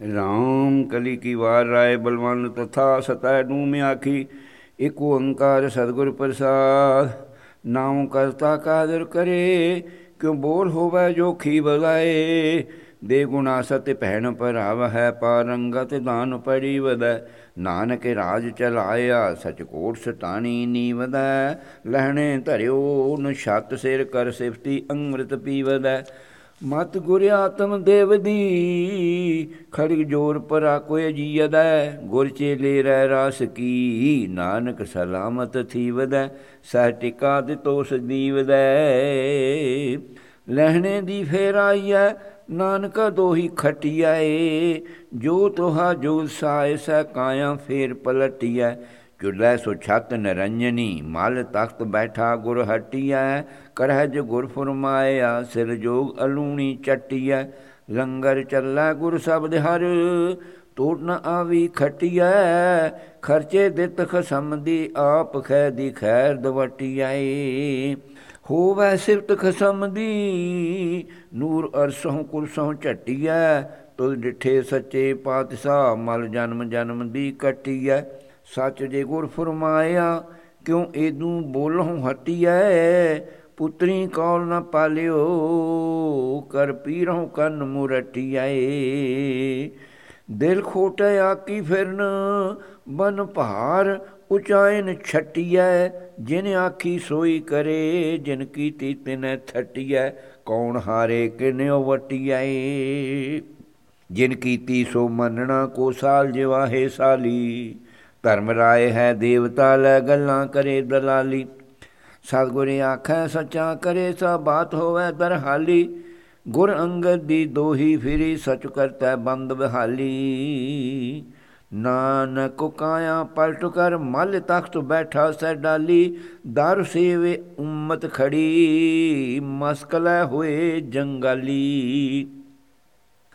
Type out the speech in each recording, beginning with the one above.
ਰਾਮ ਕਲੀ ਕੀ ਵਾਰ ਰਾਏ ਬਲਵੰਨ ਤਥਾ ਸਤੈ ਡੂਮ ਆਖੀ ਇਕ ਓੰਕਾਰ ਸਤਿਗੁਰ ਪ੍ਰਸਾਦ। ਨਾਮ ਕਰਤਾ ਕਾਦਰ ਕਰੇ, ਕਿਉ ਬੋਲ ਹੋਵੇ ਜੋ ਖੀ ਬਗਾਏ। ਦੇ ਗੁਣਾ ਸਤਿ ਭੈਣ ਭਰਾਵ ਹੈ ਪਾਰੰਗਤ, ਦਾਨ ਪੜੀ ਵਦੈ ਨਾਨਕ ਰਾਜ ਚਲਾਇਆ, ਸਚ ਕੋਟ ਸਟਾਣੀ ਨੀਵਦੈ ਲਹਿਣੇ ਧਰਿਓ ਨ ਛਤ ਸਿਰ ਕਰ ਸਿਫਤੀ, ਅੰਮ੍ਰਿਤ ਪੀਵਦੈ ਮਤ ਗੁਰ ਆਤਮ ਦੇਵ ਦੀ ਖੜਗ ਜੋਰ ਪਰਾ ਕੋਇ ਜੀਦੈ ਗੁਰ ਚੇਲੇ ਰਹਿ ਰਾਸ ਕੀ, ਨਾਨਕ ਸਲਾਮਤ ਥੀਵਦੈ ਸਹਿ ਸਹ ਟਿਕਾ ਦਿਤੋ ਦੀਵਦੈ ਲਹਿਣੇ ਦੀ ਫੇਰ ਆਈਐ ਨਾਨਕ ਦੋਹੀ ਖਟਿਆਏ। ਜੋ ਤੋਹਾ ਜੋ ਸਾਇ ਸੈ ਕਾਇਆ ਫੇਰ ਪਲਟਿਐ ਚੁਲੇ ਸੋ ਛਤ ਨਰੰਜਨੀ, ਮਲ ਤਖਤ ਬੈਠਾ ਗੁਰ ਹਟਿਐ ਕਰਹਿ ਜ ਗੁਰ ਫਰਮਾਇਆ, ਸਿਰ ਜੋਗ ਅਲੂਣੀ ਚਟਿਐ। ਲੰਗਰ ਚੱਲਾ ਗੁਰ ਸਬਦ ਹਰ, ਟੋਟ ਨ ਆਵੀ ਖਟਿਐ। ਖਰਚੇ ਦਿੱਤ ਖਸਮ ਦੀ ਆਪ ਖੈ ਦੀ ਖੈਰ ਦਵਟਿਐ। ਹੋਵੈ ਸਿਫਤ ਖਸਮ ਦੀ ਨੂਰ ਅਰਸੋਂ ਕੁਰਸੋਂ ਝਟਿਐ। ਤੁਲ ਡਿਠੇ ਸੱਚੇ ਪਾਤਸ਼ਾਹ, ਮਲ ਜਨਮ ਜਨਮ ਦੀ ਕਟਿਐ। ਸੱਚ ਜੇ ਗੁਰ ਫਰਮਾਇਆ, ਕਿਉ ਏਦੂ ਬੋਲਹੁ ਹਟਿਐ? ਪੁੱਤਰੀ ਕੌਲ ਨ ਪਾਲਿਓ, ਕਰ ਪੀਰਹੁ ਕੰਨ ਮੁਰਟਿਐ। ਦਿਲ ਖੋਟਿਆ ਆਕੀ ਫਿਰਨ, ਬਨ ਭਾਰ ਉਚਾਇਨ ਛਟਿਐ। ਜਿਨ ਆਖੀ ਸੋਈ ਕਰੇ, ਜਿਨ ਕੀਤੀ ਤਿਨੈ ਥਟਿਐ। ਕੌਣ ਹਾਰੇ ਕਿਨਿਓ ਵਟਿਐ? ਜਿਨ ਕੀਤੀ ਸੋ ਮੰਨਣਾ ਕੋ ਸਾਲ ਜਿਵਾਹੇ ਸਾਲੀ। ਧਰਮ ਰਾਏ ਹੈ, ਦੇਵਤਾ ਲੈ ਗੱਲਾਂ ਕਰੇ ਦਲਾਲੀ। ਸਤਗੁਰ ਆਖੈ, ਸੱਚਾ ਕਰੇ ਸਾ ਬਾਤ ਹੋਵੇ ਦਰਹਾਲੀ। ਗੁਰ ਅੰਗਦ ਦੀ ਦੋਹੀ ਫਿਰੀ, ਸਚ ਕਰਤਾ ਬੰਦ ਬਹਾਲੀ। ਨਾਨਕ ਕਾਇਆ ਪਲਟ ਕਰ, ਮਲ ਤਖਤ ਬੈਠਾ ਸੈ ਡਾਲੀ। ਦਰ ਸੇਵੇ ਉਮਤ ਖੜੀ ਮਸਕਲੇ ਹੋਏ ਜੰਗਾਲੀ।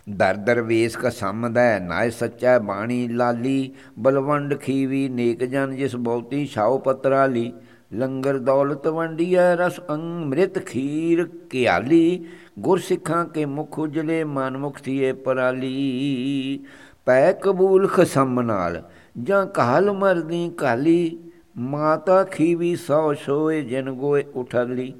ਦਰ ਦਰਵੇਸ ਕਾ ਸਮਦੈ, ਨਾਇ ਸੱਚਾ ਬਾਣੀ ਲਾਲੀ, ਬਲਵੰਡ ਖੀਵੀ ਨੇਕ ਜਨ ਜਿਸ ਬਹੁਤੀ ਛਾਉ ਪਤਰਾਲੀ, ਲੰਗਰ ਦੌਲਤ ਵੰਡੀਐ ਰਸ ਅੰਮ੍ਰਿਤ ਖੀਰ ਕਿਆਲੀ ਗੁਰ ਸਿੱਖਾਂ ਕੇ ਮੁਖ ਉਜਲੇ ਮਨ ਮੁਖ ਥੀਏ ਪਰਾਲੀ। ਪੈ ਕਬੂਲ ਖਸਮ ਨਾਲ ਜਾਂ ਕਾਲ ਮਰਦੀ ਕਾਲੀ, ਮਾਤਾ ਖੀਵੀ ਸੌ ਸੋਏ ਜਨ ਗੋਏ ਉਠਲੀ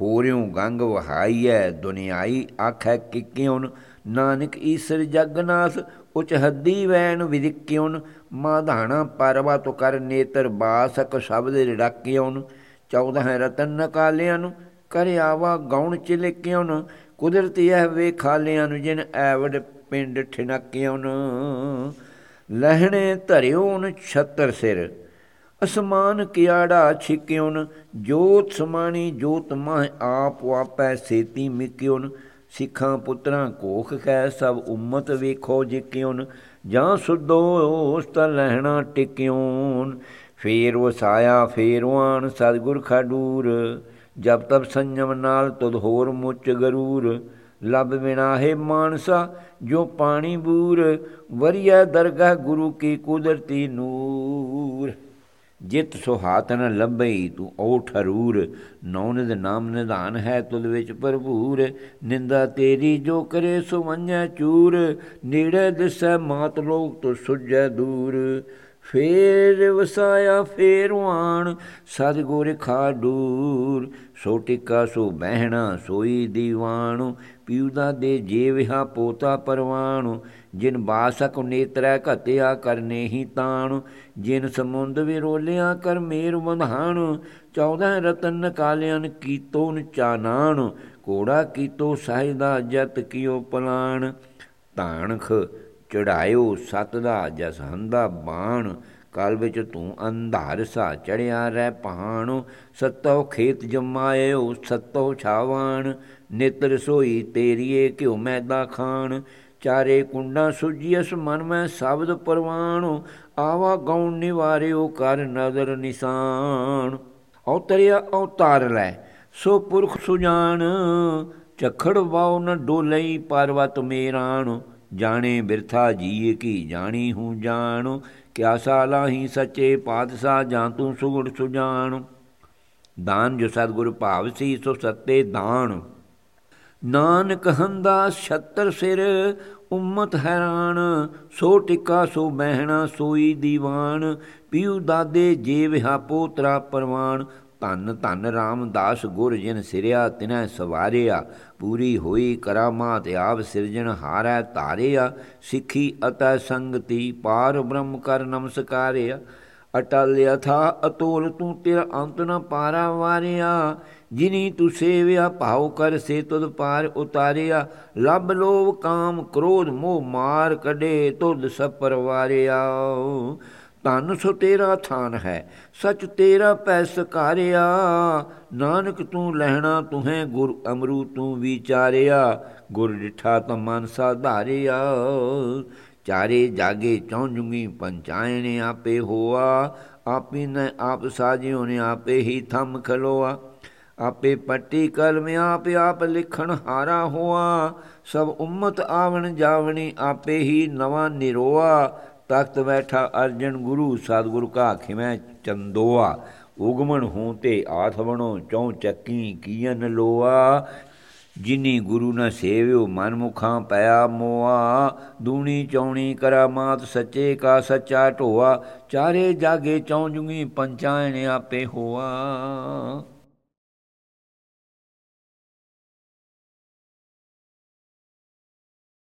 ਹੋਰਿਉ ਗੰਗ ਵਹਾਈਐ, ਦੁਨਿਆਈ ਆਖੈ ਕਿ ਕਿਉਂ ਨਾਨਕ ਈਸਰ ਜਗਨਾਥ ਉਚ ਹੱਦੀ ਵੈਣ ਵਿਦਿਕਿਉਨ ਮਾਧਾਣਾ ਪਰਵਤ ਕਰ ਨੇਤਰ ਬਾਸਕ ਸ਼ਬਦ ਰੜਕਿਉਨ 14 ਰਤਨ ਨਕਾਲਿਆਂ ਨੂੰ ਕਰ ਆਵਾ ਗਉਣ ਚਿਲਕਿਉਨ ਕੁਦਰਤੀ ਇਹ ਵੇਖਾਲਿਆਂ ਨੂੰ ਜਿਨ ਐਵੜ ਪਿੰਡ ਠਿਨਕਿਉਨ ਲਹਿਣੇ ਧਰਿਓਨ ਛਤਰ ਸਿਰ, ਅਸਮਾਨ ਕਿਆੜਾ ਛਿਕਿਉਨ ਜੋਤ ਸਮਾਣੀ ਜੋਤ ਮਹ ਆਪ ਵਾਪੈ ਸੇਤੀ ਮਿਕਿਉਨ ਸਿੱਖਾਂ ਪੁੱਤਰਾਂ ਕੋਖ ਖੈ ਸਭ ਉਮਤ ਵੇਖੋ ਜਿਕਿਉਨ ਜਾਂ ਸੁਦੋਸਤ ਲਹਿਣਾ ਟਿਕਿਉਨ। ਫੇਰ ਵਸਾਇਆ ਫੇਰਵਾਨ ਸਤਗੁਰ ਖਾਡੂਰ, ਜਬ ਤਬ ਸੰਜਮ ਨਾਲ ਤੁਧ ਹੋਰ ਮੁੱਚ ਗਰੂਰ। ਲਬ ਬਿਨਾਹੇ ਮਾਨਸਾ, ਜੋ ਪਾਣੀ ਬੂਰ ਵਰੀਆ ਦਰਗਾਹ ਗੁਰੂ ਕੀ ਕੁਦਰਤੀ ਨੂਰ। ਜਿਤ ਸੁਹਾਤ ਨ ਲੱਭਈ ਤੂੰ ਓ ਠਰੂਰ ਨੌਨਦ ਨਾਮ ਨਿਧਾਨ ਹੈ ਤੁਲ ਵਿੱਚ ਭਰਪੂਰ। ਨਿੰਦਾ ਤੇਰੀ ਜੋ ਕਰੇ ਸੋ ਮੰਨੈ ਚੂਰ। ਨੇੜੇ ਦਿਸੈ ਮਾਤ ਲੋਕ ਤੋ ਸੁਜੈ ਦੂਰ। ਫੇਰ ਵਸਾਇਆ ਫੇਰ ਫੇਰਵਾਨ ਸਤਗੁਰ ਖਾਡੂਰ ਸੋ ਟਿਕਾ ਸੋ ਬਹਿਣਾ, ਸੋਈ ਦੀਵਾਨ। ਪਿਉਦਾ ਦੇ ਜੀਵਹਾ ਪੋਤਾ ਪਰਵਾਨ ਜਿਨ ਬਾਸਕ ਨੇਤਰੈ ਘਤਿਆ ਕਰਨੇ ਹੀ ਤਾਣ, ਜਿਨ ਸਮੁੰਦ ਵਿਰੋਲਿਆ ਕਰ ਮੇਰ ਬੰਧਾਣ 14 ਰਤਨ ਕਾਲਿਆਂ ਕੀਤੋ ਨ ਚਾਨਾਣ ਕੋੜਾ ਕੀਤੋ ਸਹਿਦਾ ਜਤ ਕਿਉ ਪਲਾਣ। ਤਾਣਖ ਚੜਾਇਓ ਸਤ ਦਾ ਜਸ ਹੰਦਾ ਬਾਣ, ਕਾਲ ਵਿੱਚ ਤੂੰ ਅੰਧਾਰ ਸਾ ਚੜਿਆ ਰਹਿ ਪਹਾਣ ਸਤੋ ਖੇਤ ਜਮਾਇਓ ਸਤੋ ਛਾਵਾਣ, ਨਿਤਰ ਸੋਈ ਤੇਰੀਏ ਕਿਉ ਮੈਦਾ ਖਾਣ। ਚਾਰੇ ਕੁੰਡਾਂ ਸੁਜੀਐਸ ਮਨ ਮੈਂ ਸ਼ਬਦ ਪਰਵਾਣ। ਆਵਾ ਗਉਣ ਨਿਵਾਰਿਓ ਕਰ ਨਜ਼ਰ ਨਿਸ਼ਾਨ। ਔਤਰਿਆ ਔਤਾਰ ਲੈ, ਸੋ ਪੁਰਖ ਸੁਜਾਨ। ਚਖੜ ਵਾਉ ਨ ਡੋਲਈ ਪਰਵਤ ਮੇਰਾਣ ਜਾਣੇ ਬਿਰਥਾ ਜੀਏ ਕੀ ਜਾਣੀ ਹੂੰ ਜਾਣ। ਕਿਆ ਸਾਲਾਹੀ ਸੱਚੇ ਪਾਤਸ਼ਾਹ ਜਾਂ ਤੂੰ ਸੁਗੜ ਸੁਜਾਣ ਦਾਨ ਜੋ ਸਤਿਗੁਰ ਭਾਵ ਸੀ ਸੋ ਸੱਤੇ ਦਾਨ। ਨਾਨਕ ਹੰਦਾ ਛਤਰ ਸਿਰ, ਉਮਤ ਹੈਰਾਨ, ਸੋ ਟਿੱਕਾ ਸੋ ਬਹਿਣਾ, ਸੋਈ ਦੀਵਾਨ, ਪਿਉ ਦਾਦੇ ਜੀਵ ਹਾ ਪੋਤਰਾ ਪਰਵਾਨ, ਧੰਨ ਧੰਨ ਰਾਮਦਾਸ ਗੁਰ ਜਿਨ ਸਿਰਿਆ, ਤਿਨੈ ਸਵਾਰਿਆ, ਪੂਰੀ ਹੋਈ ਕਰਾਮਾਤ ਆਪ ਸਿਰਜਣ ਹਾਰੈ ਧਾਰਿਆ, ਸਿੱਖੀ ਅਤੈ ਸੰਗਤੀ ਪਾਰ ਬ੍ਰਹਮ ਕਰ ਨਮਸਕਾਰਿਆ। ਅਟਲ ਅਥਾ ਅਤੋਲ ਤੂੰ ਤੇਰਾ ਅੰਤ ਨ ਪਾਰਾ ਵਾਰਿਆ। ਜਿਨੀ ਤੂੰ ਸੇਵਿਆ, ਭਾਉ ਕਰ ਸੇ ਤੁਧ ਪਾਰ ਉਤਾਰਿਆ। ਲਬ ਲੋਭ ਕਾਮ ਕ੍ਰੋਧ ਮੋਹ ਮਾਰ ਕਢੇ, ਤੁਧ ਸਭ ਪਰਵਾਰਿਆ। ਤਨ ਸੋ ਤੇਰਾ ਥਾਨ ਹੈ, ਸਚ ਤੇਰਾ ਪੈ ਸਕਾਰਿਆ। ਨਾਨਕ ਤੂੰ ਲਹਿਣਾ, ਤੁਹੈ ਗੁਰ ਅਮਰੂ ਤੂੰ ਵਿਚਾਰਿਆ। ਗੁਰ ਡਿਠਾ ਤਾਂ ਮਨ ਸਾਧਾਰਿਆ ਚਾਰੇ ਜਾਗੇ ਚੌਂਜੁਗੀ ਪੰਚਾਇਣੇ ਆਪੇ ਹੋਆ, ਆਪੇ ਨ ਆਪ ਸਾਜਿਓ ਨੇ ਆਪੇ ਹੀ ਥੰਮ ਖਲੋਆ। ਆਪੇ ਪੱਟੀ ਕਲਮ ਆਪ ਆਪ ਲਿਖਣ ਹਾਰਾ ਹੋਆ। ਸਭ ਉਮਤ ਆਵਣ ਜਾਵਣੀ ਆਪੇ ਹੀ ਨਵਾਂ ਨਿਰੋਆ। ਤਖਤ ਬੈਠਾ ਅਰਜਨ ਗੁਰੂ, ਸਤਿਗੁਰ ਕਾ ਖਿਮੈ ਚੰਦੋਆ। ਉਗਮਣ ਹੂੰ ਤੇ ਆਥ ਬਣੋ, ਚੌ ਚੱਕੀ ਕੀਨ ਲੋਆ। ਜਿਨੀ ਗੁਰੂ ਨ ਸੇਵਿਓ ਮਨ ਮੁਖਾਂ ਪਿਆ ਮੋਆ, ਦੂਣੀ ਚੌਣੀ ਕਰਾਮਾਤ ਸੱਚੇ ਕਾ ਸੱਚਾ ਢੋਆ, ਚਾਰੇ ਜਾਗੇ ਚੌਂ ਜੁਗੀ ਪੰਚਾਇਣ ਆਪੇ ਹੋਆ।